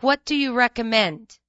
What do you recommend?